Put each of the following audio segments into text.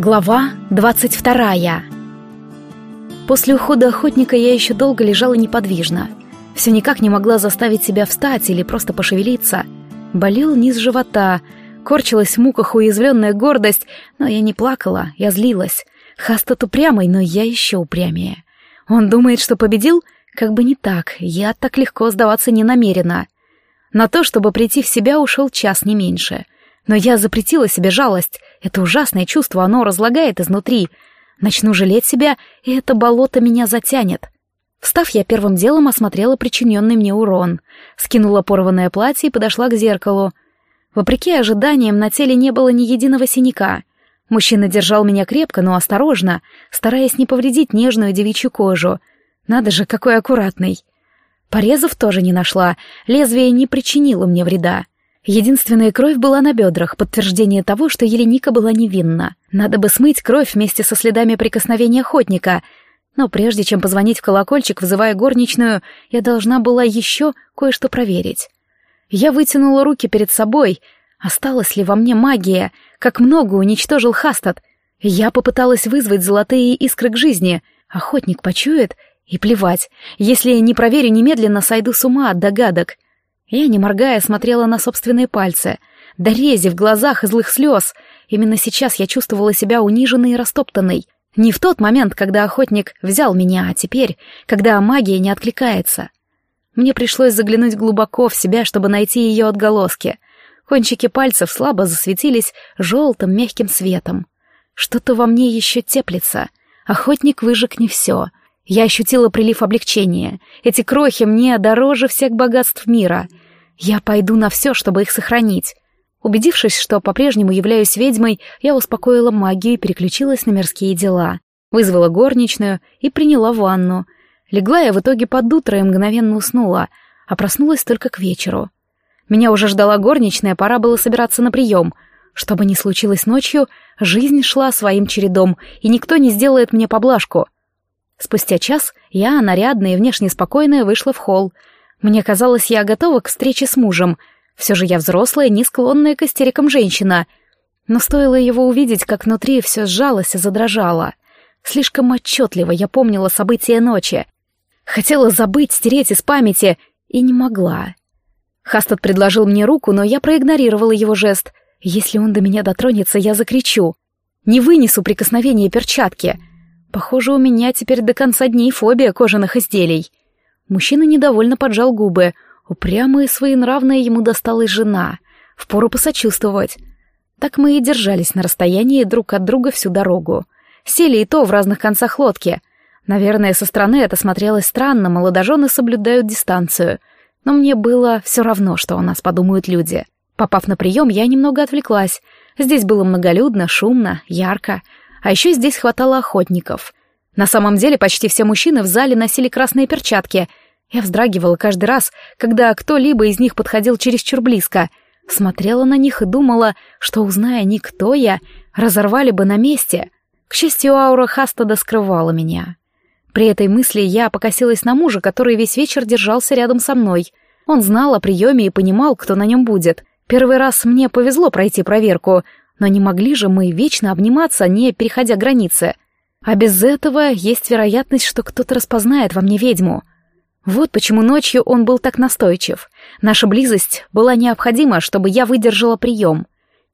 Глава двадцать вторая. После ухода охотника я еще долго лежала неподвижно. Все никак не могла заставить себя встать или просто пошевелиться. Болел низ живота, корчилась в муках уязвленная гордость, но я не плакала, я злилась. Хастат упрямый, но я еще упрямее. Он думает, что победил? Как бы не так, я так легко сдаваться не намерена. На то, чтобы прийти в себя, ушел час не меньше — но я запретила себе жалость. Это ужасное чувство, оно разлагает изнутри. Начну жалеть себя, и это болото меня затянет. Встав, я первым делом осмотрела причиненный мне урон. Скинула порванное платье и подошла к зеркалу. Вопреки ожиданиям, на теле не было ни единого синяка. Мужчина держал меня крепко, но осторожно, стараясь не повредить нежную девичью кожу. Надо же, какой аккуратный. Порезов тоже не нашла, лезвие не причинило мне вреда. Единственная кровь была на бедрах, подтверждение того, что Еленика была невинна. Надо бы смыть кровь вместе со следами прикосновения охотника. Но прежде чем позвонить в колокольчик, вызывая горничную, я должна была еще кое-что проверить. Я вытянула руки перед собой. Осталась ли во мне магия? Как много уничтожил Хастад? Я попыталась вызвать золотые искры к жизни. Охотник почует, и плевать. Если не проверю немедленно, сойду с ума от догадок. Я, не моргая, смотрела на собственные пальцы. До в глазах и злых слез. Именно сейчас я чувствовала себя униженной и растоптанной. Не в тот момент, когда охотник взял меня, а теперь, когда магия не откликается. Мне пришлось заглянуть глубоко в себя, чтобы найти ее отголоски. Кончики пальцев слабо засветились желтым мягким светом. Что-то во мне еще теплится. Охотник выжег не все. Я ощутила прилив облегчения. Эти крохи мне дороже всех богатств мира. Я пойду на все, чтобы их сохранить. Убедившись, что по-прежнему являюсь ведьмой, я успокоила магию и переключилась на мирские дела. Вызвала горничную и приняла ванну. Легла я в итоге под утро и мгновенно уснула, а проснулась только к вечеру. Меня уже ждала горничная, пора было собираться на прием. Что бы ни случилось ночью, жизнь шла своим чередом, и никто не сделает мне поблажку — Спустя час я, нарядная и внешне спокойная, вышла в холл. Мне казалось, я готова к встрече с мужем. Все же я взрослая, не склонная к истерикам женщина. Но стоило его увидеть, как внутри все сжалось и задрожало. Слишком отчетливо я помнила события ночи. Хотела забыть, стереть из памяти, и не могла. Хастад предложил мне руку, но я проигнорировала его жест. Если он до меня дотронется, я закричу. Не вынесу прикосновения перчатки — Похоже, у меня теперь до конца дней фобия кожаных изделий. Мужчина недовольно поджал губы. Упрямая и своенравная ему досталась жена. Впору посочувствовать. Так мы и держались на расстоянии друг от друга всю дорогу. Сели и то в разных концах лодки. Наверное, со стороны это смотрелось странно, молодожены соблюдают дистанцию. Но мне было все равно, что о нас подумают люди. Попав на прием, я немного отвлеклась. Здесь было многолюдно, шумно, ярко. А еще здесь хватало охотников. На самом деле почти все мужчины в зале носили красные перчатки. Я вздрагивала каждый раз, когда кто-либо из них подходил чересчур близко. Смотрела на них и думала, что, узная они, кто я, разорвали бы на месте. К счастью, аура Хастада скрывала меня. При этой мысли я покосилась на мужа, который весь вечер держался рядом со мной. Он знал о приеме и понимал, кто на нем будет. Первый раз мне повезло пройти проверку — но не могли же мы вечно обниматься, не переходя границы. А без этого есть вероятность, что кто-то распознает во мне ведьму. Вот почему ночью он был так настойчив. Наша близость была необходима, чтобы я выдержала прием.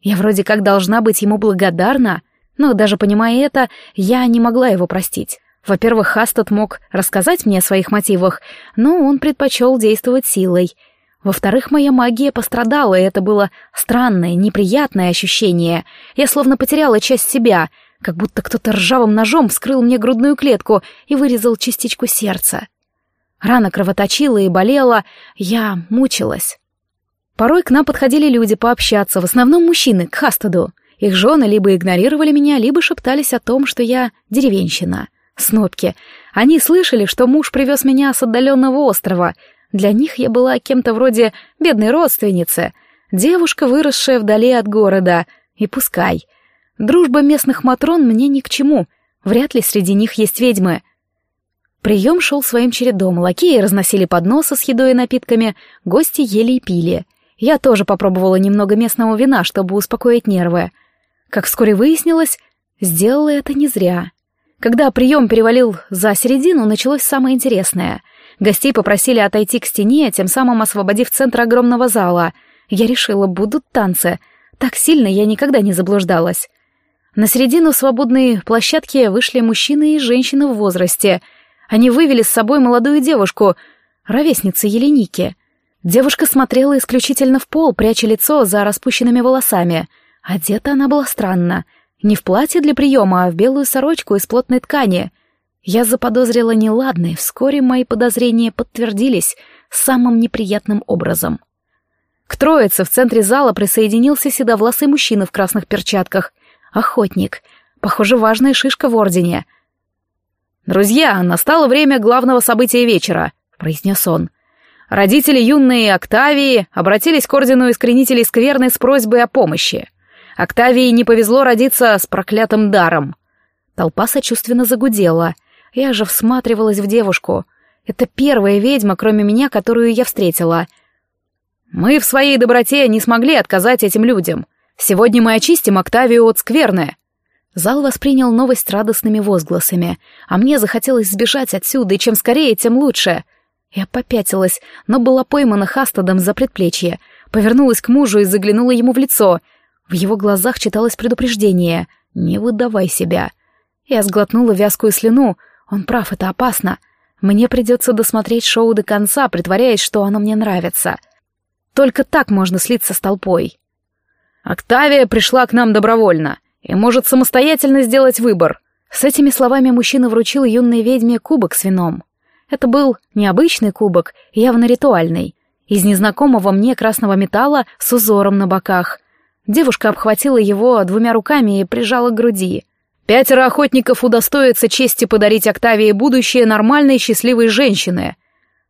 Я вроде как должна быть ему благодарна, но даже понимая это, я не могла его простить. Во-первых, Хастад мог рассказать мне о своих мотивах, но он предпочел действовать силой — во-вторых, моя магия пострадала, и это было странное, неприятное ощущение. Я словно потеряла часть себя, как будто кто-то ржавым ножом вскрыл мне грудную клетку и вырезал частичку сердца. Рана кровоточила и болела, я мучилась. Порой к нам подходили люди пообщаться, в основном мужчины, к Хастаду. Их жены либо игнорировали меня, либо шептались о том, что я деревенщина. Снопки. Они слышали, что муж привез меня с отдаленного острова — для них я была кем-то вроде бедной родственницы, девушка, выросшая вдали от города, и пускай. Дружба местных матрон мне ни к чему, вряд ли среди них есть ведьмы. Прием шел своим чередом, лакеи разносили подносы с едой и напитками, гости ели и пили. Я тоже попробовала немного местного вина, чтобы успокоить нервы. Как вскоре выяснилось, Сделала это не зря. Когда прием перевалил за середину, началось самое интересное. Гостей попросили отойти к стене, тем самым освободив центр огромного зала. Я решила, будут танцы. Так сильно я никогда не заблуждалась. На середину свободной площадки вышли мужчины и женщины в возрасте. Они вывели с собой молодую девушку, ровесницу Еленики. Девушка смотрела исключительно в пол, пряча лицо за распущенными волосами. Одета она была странно. Не в платье для приема, а в белую сорочку из плотной ткани. Я заподозрила неладное, вскоре мои подозрения подтвердились самым неприятным образом. К троице в центре зала присоединился седовласый мужчина в красных перчатках. Охотник. Похоже, важная шишка в ордене. «Друзья, настало время главного события вечера», — произнес он. Родители юной Октавии обратились к ордену искоренителей скверны с просьбой о помощи. Октавии не повезло родиться с проклятым даром. Толпа сочувственно загудела. Я же всматривалась в девушку. Это первая ведьма, кроме меня, которую я встретила. Мы в своей доброте не смогли отказать этим людям. Сегодня мы очистим Октавию от скверны. Зал воспринял новость радостными возгласами, а мне захотелось сбежать отсюда, и чем скорее, тем лучше — я попятилась, но была поймана Хастадом за предплечье, повернулась к мужу и заглянула ему в лицо. В его глазах читалось предупреждение «Не выдавай себя». Я сглотнула вязкую слюну. Он прав, это опасно. Мне придется досмотреть шоу до конца, притворяясь, что оно мне нравится. Только так можно слиться с толпой. «Октавия пришла к нам добровольно и может самостоятельно сделать выбор». С этими словами мужчина вручил юной ведьме кубок с вином. Это был необычный кубок, явно ритуальный, из незнакомого мне красного металла с узором на боках. Девушка обхватила его двумя руками и прижала к груди. «Пятеро охотников удостоятся чести подарить Октавии будущее нормальной счастливой женщины.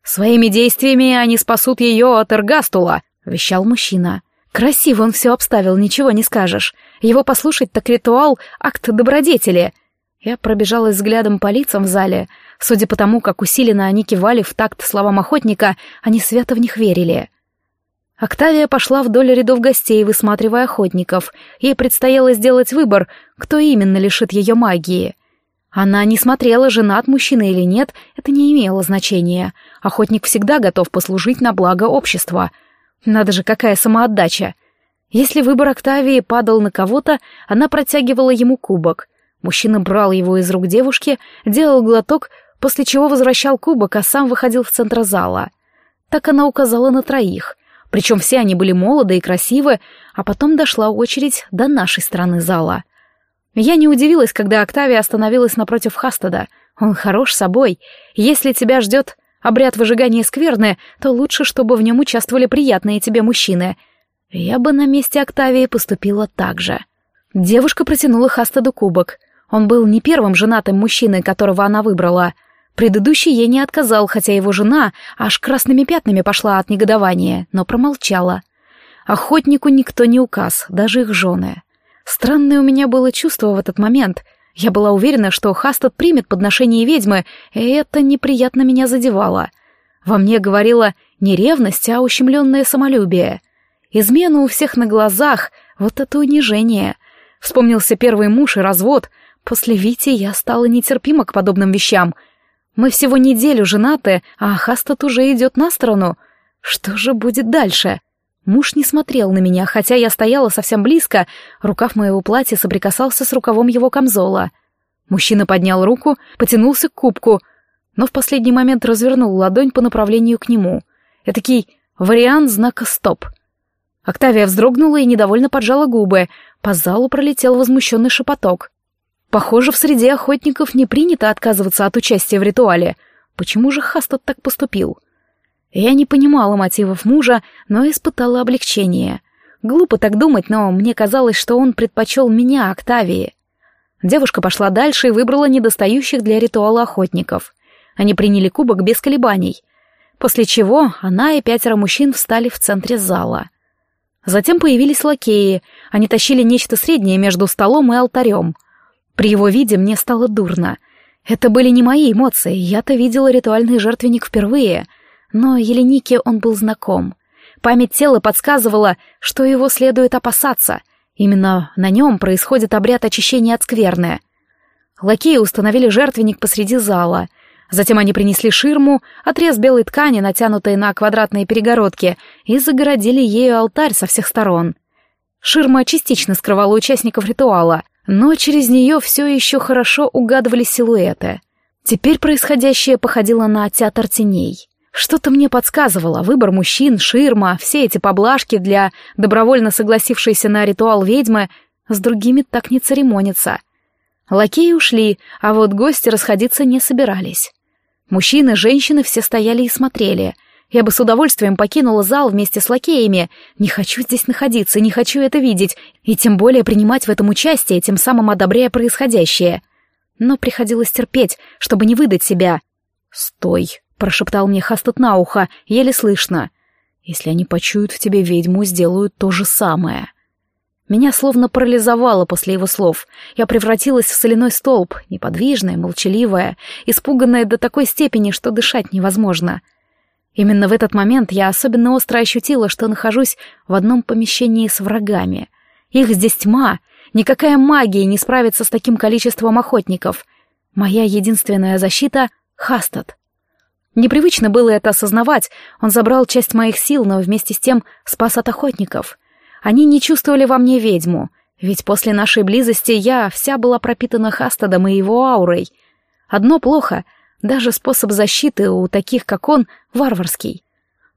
Своими действиями они спасут ее от Эргастула», — вещал мужчина. «Красиво он все обставил, ничего не скажешь. Его послушать так ритуал — акт добродетели». Я пробежалась взглядом по лицам в зале — Судя по тому, как усиленно они кивали в такт словам охотника, они свято в них верили. Октавия пошла вдоль рядов гостей, высматривая охотников. Ей предстояло сделать выбор, кто именно лишит ее магии. Она не смотрела, женат мужчина или нет, это не имело значения. Охотник всегда готов послужить на благо общества. Надо же, какая самоотдача. Если выбор Октавии падал на кого-то, она протягивала ему кубок. Мужчина брал его из рук девушки, делал глоток, после чего возвращал кубок, а сам выходил в центр зала. Так она указала на троих. Причем все они были молоды и красивы, а потом дошла очередь до нашей стороны зала. Я не удивилась, когда Октавия остановилась напротив Хастада. Он хорош собой. Если тебя ждет обряд выжигания скверны, то лучше, чтобы в нем участвовали приятные тебе мужчины. Я бы на месте Октавии поступила так же. Девушка протянула Хастаду кубок. Он был не первым женатым мужчиной, которого она выбрала — Предыдущий ей не отказал, хотя его жена аж красными пятнами пошла от негодования, но промолчала. Охотнику никто не указ, даже их жены. Странное у меня было чувство в этот момент. Я была уверена, что Хастад примет подношение ведьмы, и это неприятно меня задевало. Во мне говорила не ревность, а ущемленное самолюбие. Измена у всех на глазах, вот это унижение. Вспомнился первый муж и развод. После Вити я стала нетерпима к подобным вещам — мы всего неделю женаты, а Хастат уже идет на сторону. Что же будет дальше? Муж не смотрел на меня, хотя я стояла совсем близко, рукав моего платья соприкасался с рукавом его камзола. Мужчина поднял руку, потянулся к кубку, но в последний момент развернул ладонь по направлению к нему. Этакий вариант знака «стоп». Октавия вздрогнула и недовольно поджала губы. По залу пролетел возмущенный шепоток. Похоже, в среде охотников не принято отказываться от участия в ритуале. Почему же Хастад так поступил? Я не понимала мотивов мужа, но испытала облегчение. Глупо так думать, но мне казалось, что он предпочел меня, Октавии. Девушка пошла дальше и выбрала недостающих для ритуала охотников. Они приняли кубок без колебаний. После чего она и пятеро мужчин встали в центре зала. Затем появились лакеи. Они тащили нечто среднее между столом и алтарем — при его виде мне стало дурно. Это были не мои эмоции, я-то видела ритуальный жертвенник впервые, но Еленике он был знаком. Память тела подсказывала, что его следует опасаться. Именно на нем происходит обряд очищения от скверны. Лакеи установили жертвенник посреди зала. Затем они принесли ширму, отрез белой ткани, натянутой на квадратные перегородки, и загородили ею алтарь со всех сторон. Ширма частично скрывала участников ритуала, но через нее все еще хорошо угадывались силуэты. Теперь происходящее походило на театр теней. Что-то мне подсказывало, выбор мужчин, ширма, все эти поблажки для добровольно согласившейся на ритуал ведьмы с другими так не церемонятся. Лакеи ушли, а вот гости расходиться не собирались. Мужчины, женщины все стояли и смотрели. Я бы с удовольствием покинула зал вместе с лакеями. Не хочу здесь находиться, не хочу это видеть, и тем более принимать в этом участие, тем самым одобряя происходящее. Но приходилось терпеть, чтобы не выдать себя. «Стой!» — прошептал мне Хастот на ухо, еле слышно. «Если они почуют в тебе ведьму, сделают то же самое». Меня словно парализовало после его слов. Я превратилась в соляной столб, неподвижная, молчаливая, испуганная до такой степени, что дышать невозможно. Именно в этот момент я особенно остро ощутила, что нахожусь в одном помещении с врагами. Их здесь тьма, никакая магия не справится с таким количеством охотников. Моя единственная защита — Хастад. Непривычно было это осознавать, он забрал часть моих сил, но вместе с тем спас от охотников — они не чувствовали во мне ведьму, ведь после нашей близости я вся была пропитана Хастадом и его аурой. Одно плохо, даже способ защиты у таких, как он, варварский.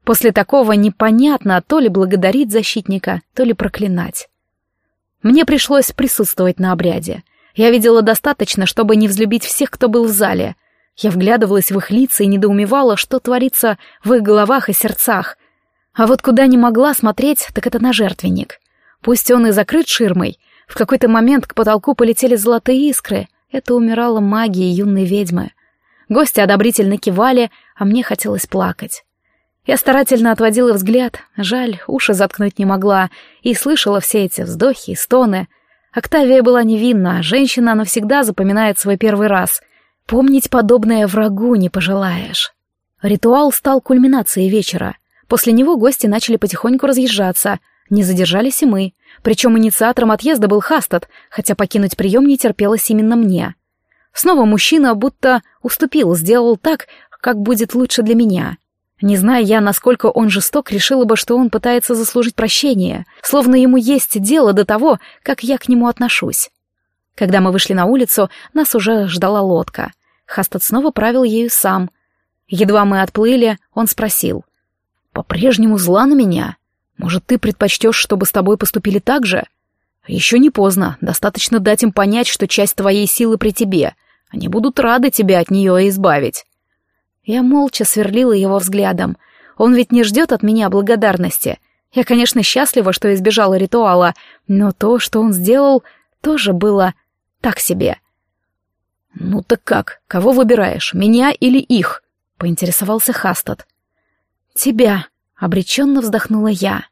После такого непонятно то ли благодарить защитника, то ли проклинать. Мне пришлось присутствовать на обряде. Я видела достаточно, чтобы не взлюбить всех, кто был в зале. Я вглядывалась в их лица и недоумевала, что творится в их головах и сердцах, а вот куда не могла смотреть, так это на жертвенник. Пусть он и закрыт ширмой, в какой-то момент к потолку полетели золотые искры. Это умирала магия юной ведьмы. Гости одобрительно кивали, а мне хотелось плакать. Я старательно отводила взгляд, жаль, уши заткнуть не могла, и слышала все эти вздохи и стоны. Октавия была невинна, а женщина навсегда запоминает свой первый раз. Помнить подобное врагу не пожелаешь. Ритуал стал кульминацией вечера. После него гости начали потихоньку разъезжаться. Не задержались и мы. Причем инициатором отъезда был Хастад, хотя покинуть прием не терпелось именно мне. Снова мужчина будто уступил, сделал так, как будет лучше для меня. Не зная я, насколько он жесток, решила бы, что он пытается заслужить прощение, словно ему есть дело до того, как я к нему отношусь. Когда мы вышли на улицу, нас уже ждала лодка. Хастад снова правил ею сам. Едва мы отплыли, он спросил по-прежнему зла на меня? Может, ты предпочтешь, чтобы с тобой поступили так же? Еще не поздно, достаточно дать им понять, что часть твоей силы при тебе. Они будут рады тебя от нее избавить. Я молча сверлила его взглядом. Он ведь не ждет от меня благодарности. Я, конечно, счастлива, что избежала ритуала, но то, что он сделал, тоже было так себе. «Ну так как? Кого выбираешь, меня или их?» — поинтересовался Хастад. «Тебя», — обреченно вздохнула я.